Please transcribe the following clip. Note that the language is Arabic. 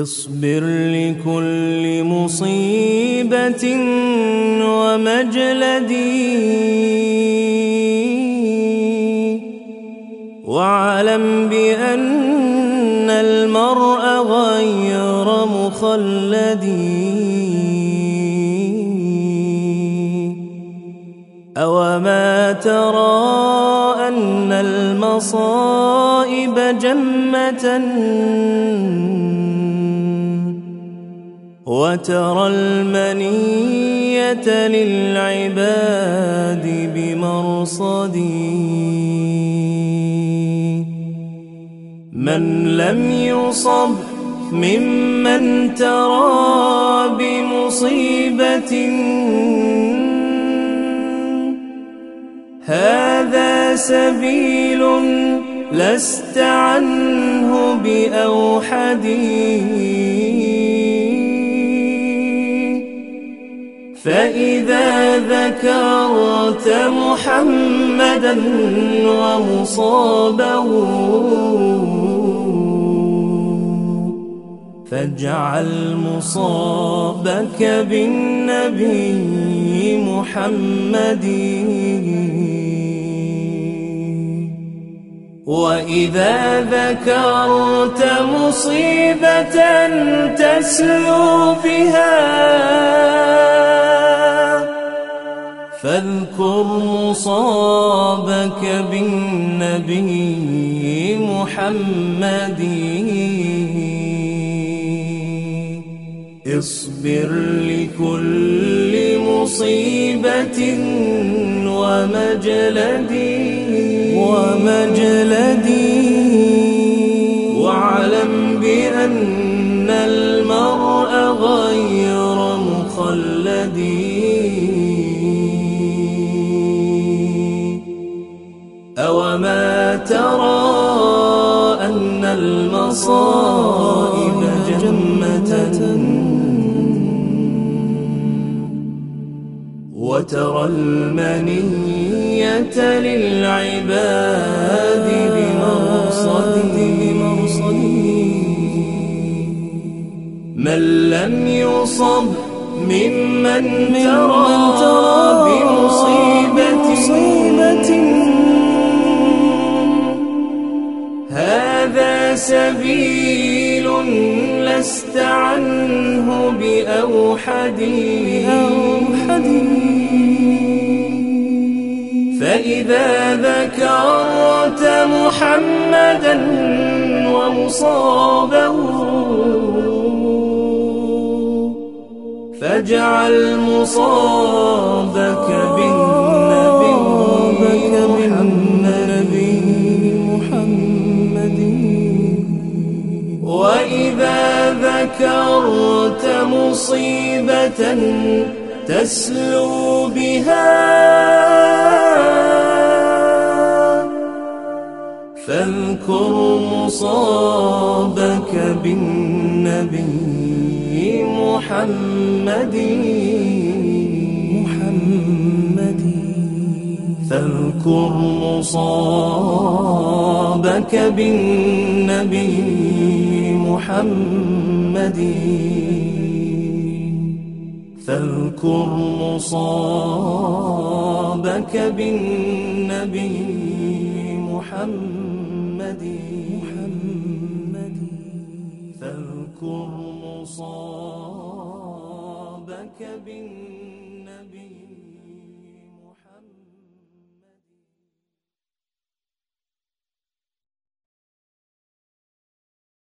اصبر لكل مصيبة ومجلدي. واعلم بأن المرء غير مخلدي أوما ترى أن المصائب جمة وترى المنية للعباد بمرصدي من لم يصب ممن ترى بمصيبة. هذا سبيل لست عنه بأوحدي فإذا ذكرت محمدا ومصابه فاجعل مصابك بالنبي محمد. وإذا ذكرت مصيبة تسلو بها فاذكر مصابك بالنبي محمد. اصبر لكل مصيبة ومجلدي ومجلدي. واعلم بأن المرء غير مخلدي. أوما ترى أن المصائب جمة وترى للعباد بمرصدي من لم يصب ممن ترى بمصيبة. هذا سبيل لست عنه بأوحدي. فإذا ذكرت محمدا ومصابه فاجعل مصابك بالنبي محمد. وإذا ذكرت مصيبة تسلو بها فاذكر مصابك بالنبي محمد؟ محمد. فاذكر مصابك بالنبي محمد. فاذكر مصابك بالنبي محمد. محمد فاذكر مصابك بالنبي